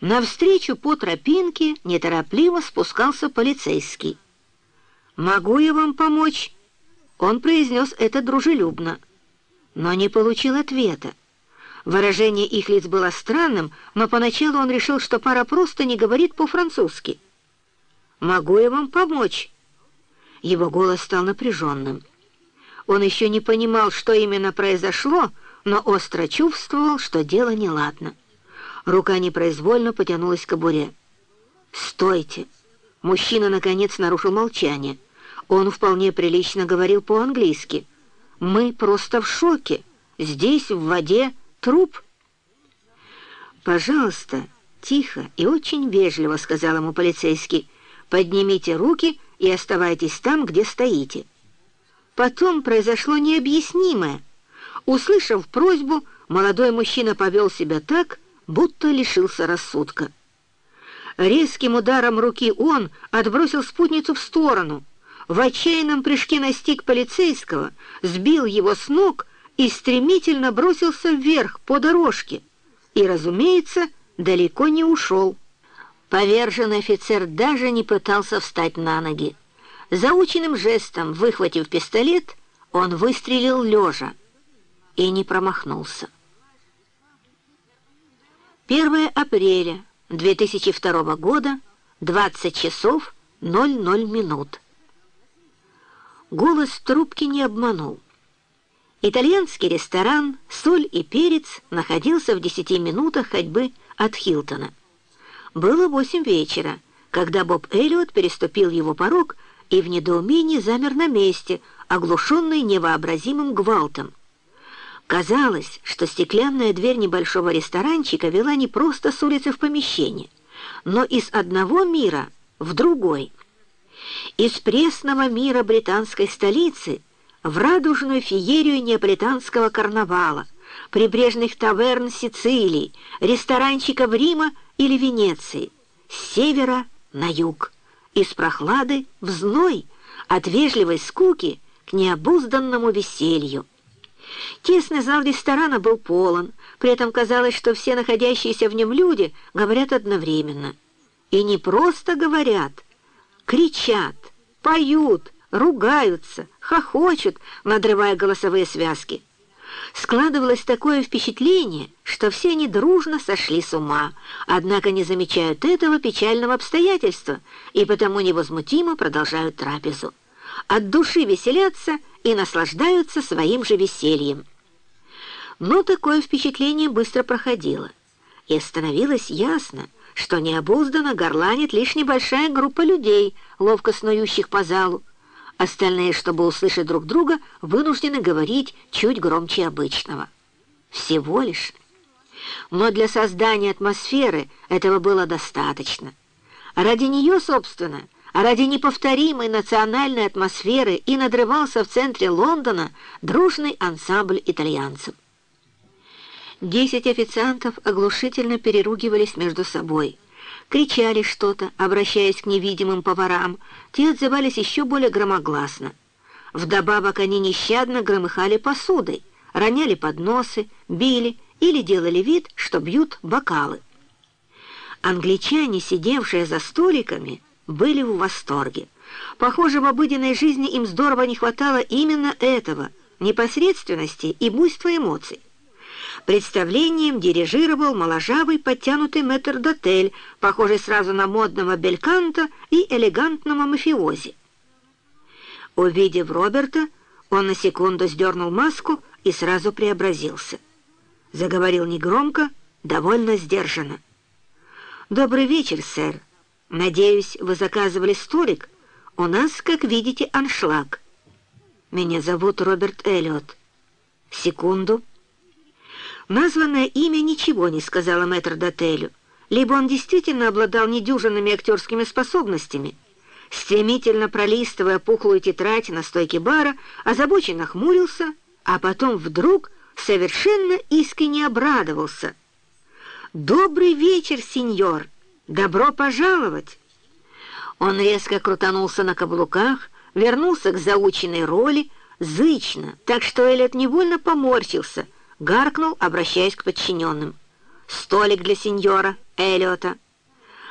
Навстречу по тропинке неторопливо спускался полицейский. «Могу я вам помочь?» Он произнес это дружелюбно, но не получил ответа. Выражение их лиц было странным, но поначалу он решил, что пара просто не говорит по-французски. «Могу я вам помочь?» Его голос стал напряженным. Он еще не понимал, что именно произошло, но остро чувствовал, что дело неладно. Рука непроизвольно потянулась к кобуре. «Стойте!» Мужчина, наконец, нарушил молчание. Он вполне прилично говорил по-английски. «Мы просто в шоке. Здесь, в воде, труп». «Пожалуйста, тихо и очень вежливо», — сказал ему полицейский. «Поднимите руки и оставайтесь там, где стоите». Потом произошло необъяснимое. Услышав просьбу, молодой мужчина повел себя так, будто лишился рассудка. Резким ударом руки он отбросил спутницу в сторону, в отчаянном прыжке настиг полицейского, сбил его с ног и стремительно бросился вверх по дорожке. И, разумеется, далеко не ушел. Поверженный офицер даже не пытался встать на ноги. Заученным жестом, выхватив пистолет, он выстрелил лежа и не промахнулся. 1 апреля 2002 года, 20 часов 00 минут. Голос трубки не обманул. Итальянский ресторан «Соль и перец» находился в 10 минутах ходьбы от Хилтона. Было 8 вечера, когда Боб Эллиот переступил его порог и в недоумении замер на месте, оглушенный невообразимым гвалтом. Казалось, что стеклянная дверь небольшого ресторанчика вела не просто с улицы в помещение, но из одного мира в другой. Из пресного мира британской столицы в радужную феерию неаполитанского карнавала, прибрежных таверн Сицилии, ресторанчиков Рима или Венеции, с севера на юг, из прохлады в зной, от вежливой скуки к необузданному веселью. Тесный зал ресторана был полон, при этом казалось, что все находящиеся в нем люди говорят одновременно. И не просто говорят, кричат, поют, ругаются, хохочут, надрывая голосовые связки. Складывалось такое впечатление, что все они дружно сошли с ума, однако не замечают этого печального обстоятельства и потому невозмутимо продолжают трапезу. От души веселятся и наслаждаются своим же весельем. Но такое впечатление быстро проходило, и становилось ясно, что необузданно горланит лишь небольшая группа людей, ловко снующих по залу. Остальные, чтобы услышать друг друга, вынуждены говорить чуть громче обычного. Всего лишь. Но для создания атмосферы этого было достаточно. Ради нее, собственно, а ради неповторимой национальной атмосферы и надрывался в центре Лондона дружный ансамбль итальянцев. Десять официантов оглушительно переругивались между собой, кричали что-то, обращаясь к невидимым поварам, те отзывались еще более громогласно. Вдобавок они нещадно громыхали посудой, роняли подносы, били или делали вид, что бьют бокалы. Англичане, сидевшие за столиками, были в восторге. Похоже, в обыденной жизни им здорово не хватало именно этого, непосредственности и буйства эмоций. Представлением дирижировал моложавый подтянутый метрдотель, похожий сразу на модного бельканта и элегантного мафиози. Увидев Роберта, он на секунду сдернул маску и сразу преобразился. Заговорил негромко, довольно сдержанно. «Добрый вечер, сэр. «Надеюсь, вы заказывали столик? У нас, как видите, аншлаг. Меня зовут Роберт Эллиот. Секунду». Названное имя ничего не сказала мэтр Дотелю. Либо он действительно обладал недюжинными актерскими способностями. Стремительно пролистывая пухлую тетрадь на стойке бара, озабоченно хмурился, а потом вдруг совершенно искренне обрадовался. «Добрый вечер, сеньор!» «Добро пожаловать!» Он резко крутанулся на каблуках, вернулся к заученной роли, зычно, так что Эллиот невольно поморщился, гаркнул, обращаясь к подчиненным. столик для сеньора Эллиота.